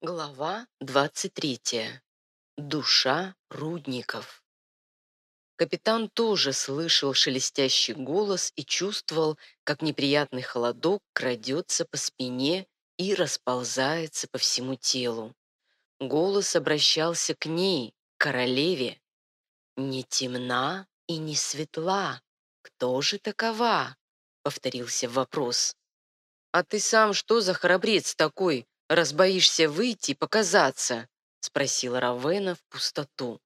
Глава 23. Душа рудников. Капитан тоже слышал шелестящий голос и чувствовал, как неприятный холодок крадется по спине и расползается по всему телу. Голос обращался к ней, королеве. «Не темна и не светла. Кто же такова?» — повторился вопрос. «А ты сам что за храбрец такой, раз боишься выйти и показаться?» — спросила Равена в пустоту.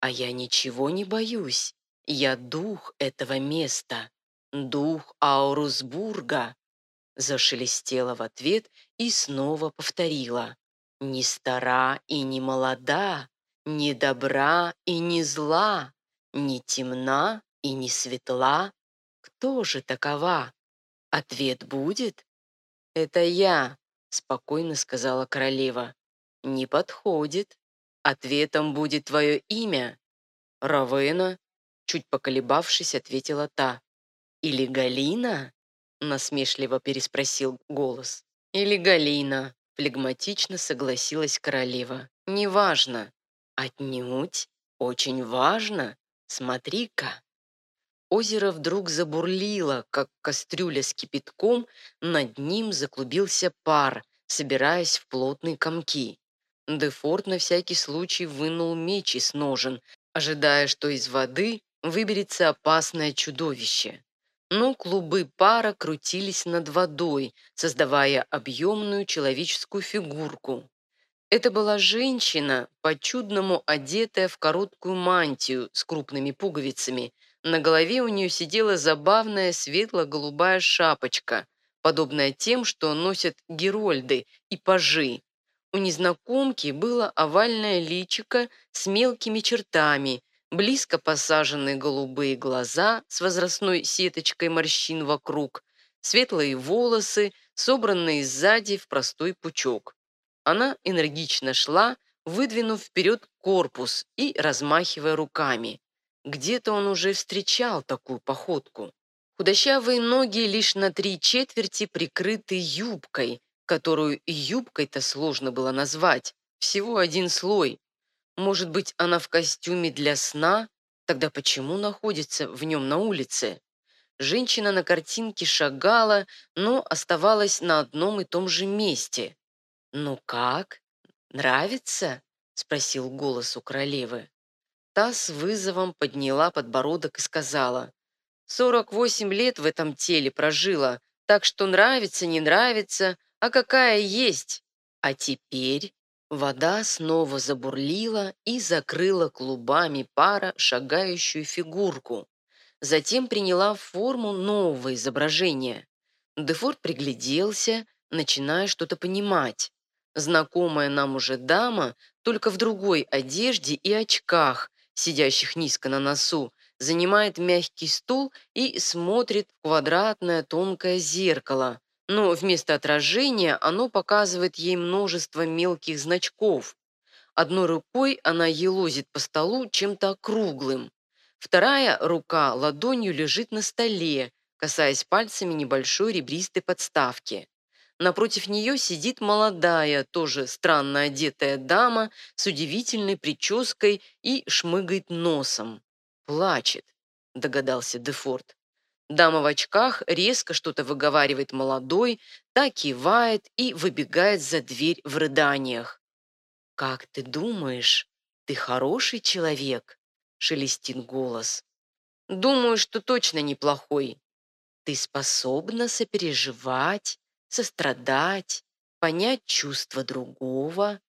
«А я ничего не боюсь. Я дух этого места, дух Аурусбурга», — зашелестела в ответ и снова повторила. «Не стара и не молода, не добра и не зла, не темна и не светла. Кто же такова? Ответ будет?» «Это я», — спокойно сказала королева. «Не подходит. Ответом будет твое имя». «Равена», — чуть поколебавшись, ответила та. «Или Галина?» — насмешливо переспросил голос. «Или Галина», — флегматично согласилась королева. «Неважно». «Отнюдь. Очень важно. Смотри-ка». Озеро вдруг забурлило, как кастрюля с кипятком, над ним заклубился пар, собираясь в плотные комки. Дефорт на всякий случай вынул меч из ножен, ожидая, что из воды выберется опасное чудовище. Но клубы пара крутились над водой, создавая объемную человеческую фигурку. Это была женщина, по-чудному одетая в короткую мантию с крупными пуговицами, на голове у нее сидела забавная светло-голубая шапочка, подобная тем, что носят герольды и пажи. У незнакомки было овальное личико с мелкими чертами, близко посаженные голубые глаза с возрастной сеточкой морщин вокруг, светлые волосы, собранные сзади в простой пучок. Она энергично шла, выдвинув вперед корпус и размахивая руками. Где-то он уже встречал такую походку. Худощавые ноги лишь на три четверти прикрыты юбкой, которую и юбкой-то сложно было назвать. Всего один слой. Может быть, она в костюме для сна? Тогда почему находится в нем на улице? Женщина на картинке шагала, но оставалась на одном и том же месте. «Ну как? Нравится?» — спросил голос у королевы. Та с вызовом подняла подбородок и сказала, «Сорок восемь лет в этом теле прожила, так что нравится, не нравится, а какая есть. А теперь...» Вода снова забурлила и закрыла клубами пара шагающую фигурку. Затем приняла форму нового изображения. Дефорт пригляделся, начиная что-то понимать. Знакомая нам уже дама, только в другой одежде и очках, сидящих низко на носу, занимает мягкий стул и смотрит в квадратное тонкое зеркало, но вместо отражения оно показывает ей множество мелких значков. Одной рукой она елозит по столу чем-то округлым. Вторая рука ладонью лежит на столе, касаясь пальцами небольшой ребристой подставки. Напротив нее сидит молодая, тоже странно одетая дама с удивительной прической и шмыгает носом. «Плачет», — догадался Дефорт. Дама в очках резко что-то выговаривает молодой, так кивает и выбегает за дверь в рыданиях. «Как ты думаешь, ты хороший человек?» — шелестит голос. «Думаю, что точно неплохой. Ты способна сопереживать, сострадать, понять чувства другого.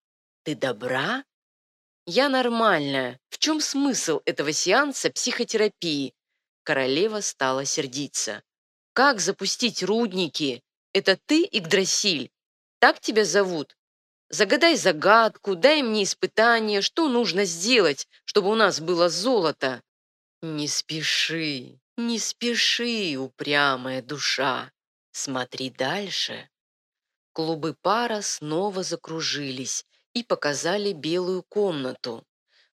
Ты добра? Я нормальная. В чем смысл этого сеанса психотерапии? Королева стала сердиться. Как запустить рудники? Это ты, Игдрасиль? Так тебя зовут? Загадай загадку, дай мне испытание, что нужно сделать, чтобы у нас было золото. Не спеши, не спеши, упрямая душа. Смотри дальше. Клубы пара снова закружились и показали белую комнату.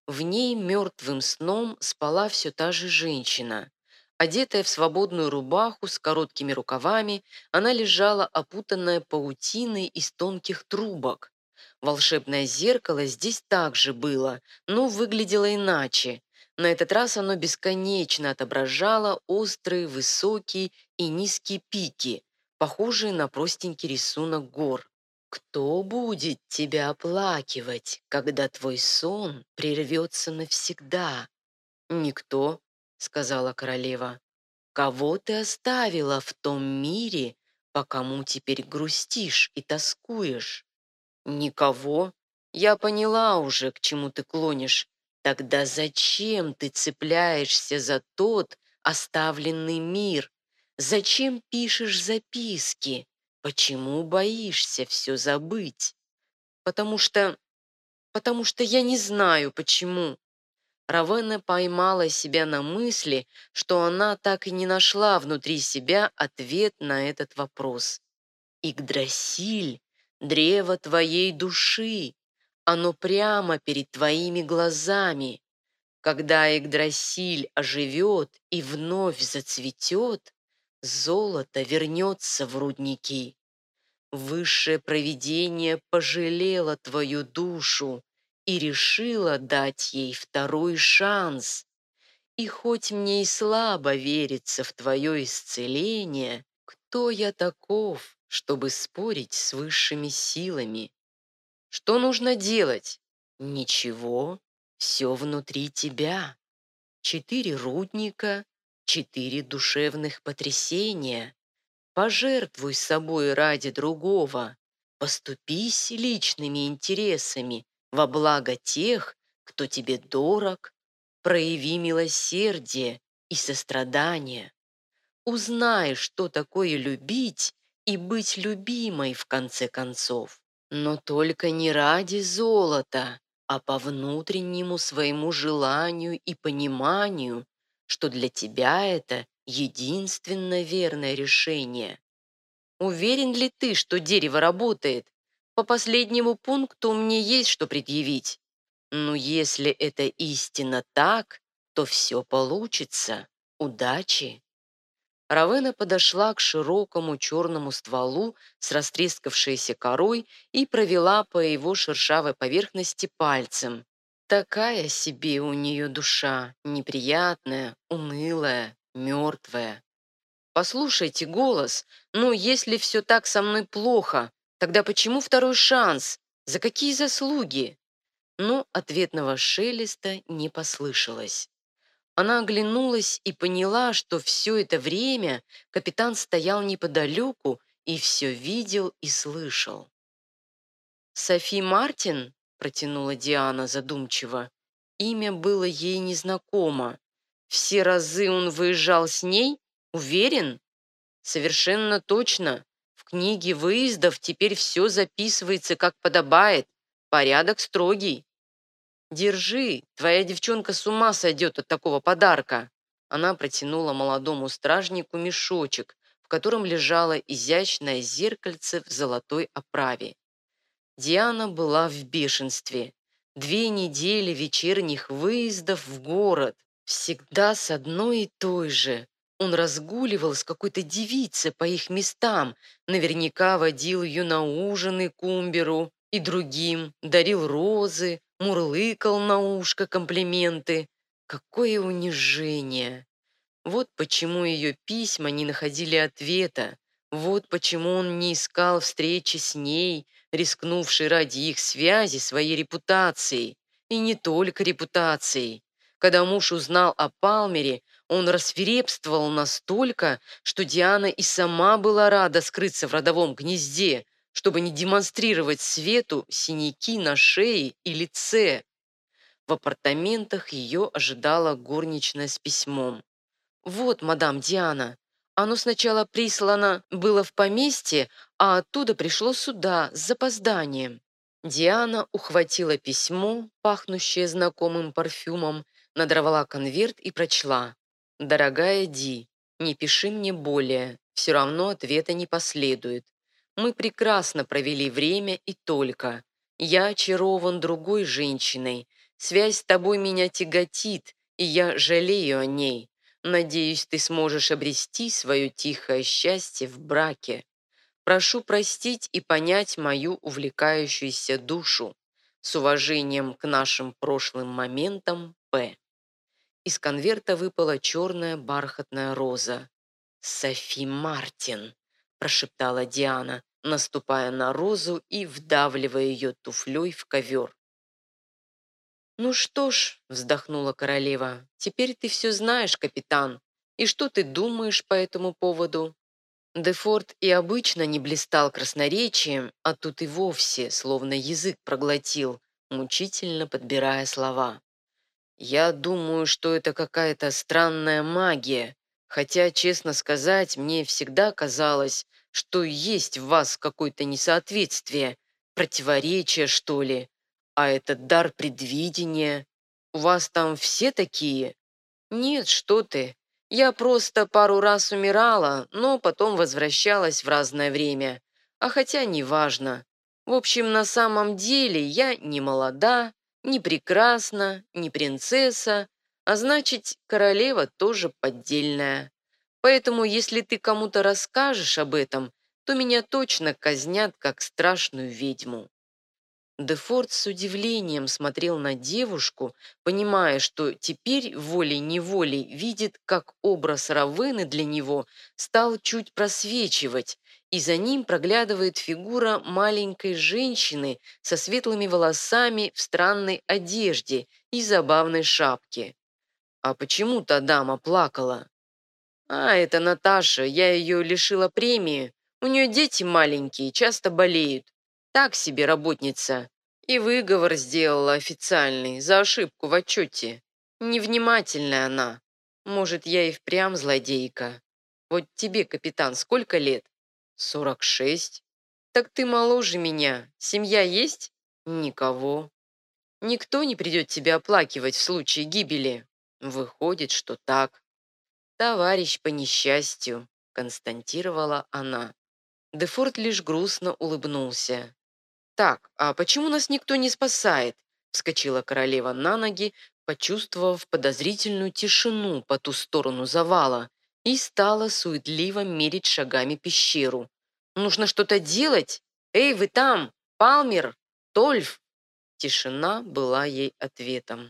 В ней мертвым сном спала все та же женщина. Одетая в свободную рубаху с короткими рукавами, она лежала опутанная паутиной из тонких трубок. Волшебное зеркало здесь также было, но выглядело иначе. На этот раз оно бесконечно отображало острые, высокие и низкие пики, похожие на простенький рисунок гор. «Кто будет тебя оплакивать, когда твой сон прервется навсегда?» «Никто», — сказала королева. «Кого ты оставила в том мире, по кому теперь грустишь и тоскуешь?» «Никого. Я поняла уже, к чему ты клонишь. Тогда зачем ты цепляешься за тот оставленный мир? Зачем пишешь записки? Почему боишься все забыть? Потому что... Потому что я не знаю, почему. Равена поймала себя на мысли, что она так и не нашла внутри себя ответ на этот вопрос. Игдрасиль — древо твоей души, оно прямо перед твоими глазами. Когда Игдрасиль оживет и вновь зацветет, золото вернется в рудники. Высшее провидение пожалело твою душу и решило дать ей второй шанс. И хоть мне и слабо верится в твое исцеление, кто я таков, чтобы спорить с высшими силами? Что нужно делать? Ничего, все внутри тебя. Четыре рудника, четыре душевных потрясения. Пожертвуй собой ради другого. Поступись личными интересами во благо тех, кто тебе дорог. Прояви милосердие и сострадание. Узнай, что такое любить и быть любимой в конце концов. Но только не ради золота, а по внутреннему своему желанию и пониманию, что для тебя это единственно верное решение. Уверен ли ты, что дерево работает? По последнему пункту мне есть что предъявить. Но если это истина так, то все получится. Удачи! Равена подошла к широкому черному стволу с растрескавшейся корой и провела по его шершавой поверхности пальцем. Такая себе у нее душа, неприятная, унылая, мертвая. «Послушайте голос, ну, если все так со мной плохо, тогда почему второй шанс? За какие заслуги?» Но ответного шелеста не послышалось. Она оглянулась и поняла, что все это время капитан стоял неподалеку и все видел и слышал. «Софи Мартин?» – протянула Диана задумчиво. Имя было ей незнакомо. «Все разы он выезжал с ней? Уверен?» «Совершенно точно. В книге выездов теперь все записывается как подобает. Порядок строгий. «Держи, твоя девчонка с ума сойдет от такого подарка!» Она протянула молодому стражнику мешочек, в котором лежало изящное зеркальце в золотой оправе. Диана была в бешенстве. Две недели вечерних выездов в город, всегда с одной и той же. Он разгуливал с какой-то девицей по их местам, наверняка водил ее на ужины к Умберу и другим, дарил розы, мурлыкал на ушко комплименты. Какое унижение! Вот почему ее письма не находили ответа. Вот почему он не искал встречи с ней, рискнувшей ради их связи своей репутацией. И не только репутацией. Когда муж узнал о Палмере, он рассверепствовал настолько, что Диана и сама была рада скрыться в родовом гнезде, чтобы не демонстрировать свету синяки на шее и лице. В апартаментах ее ожидала горничная с письмом. «Вот, мадам Диана, оно сначала прислано было в поместье, а оттуда пришло сюда с запозданием». Диана ухватила письмо, пахнущее знакомым парфюмом, надорвала конверт и прочла. «Дорогая Ди, не пиши мне более, все равно ответа не последует. Мы прекрасно провели время и только. Я очарован другой женщиной. Связь с тобой меня тяготит, и я жалею о ней. Надеюсь, ты сможешь обрести свое тихое счастье в браке. Прошу простить и понять мою увлекающуюся душу. С уважением к нашим прошлым моментам, П. Из конверта выпала черная бархатная роза. «Софи Мартин», – прошептала Диана, наступая на розу и вдавливая ее туфлей в ковер. «Ну что ж», — вздохнула королева, — «теперь ты все знаешь, капитан. И что ты думаешь по этому поводу?» Дефорт и обычно не блистал красноречием, а тут и вовсе, словно язык проглотил, мучительно подбирая слова. «Я думаю, что это какая-то странная магия, хотя, честно сказать, мне всегда казалось, что есть в вас какое-то несоответствие, противоречие, что ли. А этот дар предвидения? У вас там все такие? Нет, что ты. Я просто пару раз умирала, но потом возвращалась в разное время. А хотя неважно. В общем, на самом деле я не молода, не прекрасна, не принцесса, а значит, королева тоже поддельная. Поэтому, если ты кому-то расскажешь об этом, то меня точно казнят как страшную ведьму. Дефорт с удивлением смотрел на девушку, понимая, что теперь волей-неволей видит, как образ Равены для него стал чуть просвечивать, и за ним проглядывает фигура маленькой женщины со светлыми волосами в странной одежде и забавной шапке. А почему та дама плакала? «А, это Наташа, я ее лишила премии. У нее дети маленькие, часто болеют. Так себе работница. И выговор сделала официальный за ошибку в отчете. Невнимательная она. Может, я и впрямь злодейка. Вот тебе, капитан, сколько лет? Сорок шесть. Так ты моложе меня. Семья есть? Никого. Никто не придет тебя оплакивать в случае гибели. Выходит, что так. Товарищ по несчастью, константировала она. Дефорт лишь грустно улыбнулся. «Так, а почему нас никто не спасает?» Вскочила королева на ноги, почувствовав подозрительную тишину по ту сторону завала, и стала суетливо мерить шагами пещеру. «Нужно что-то делать? Эй, вы там! Палмер! Тольф!» Тишина была ей ответом.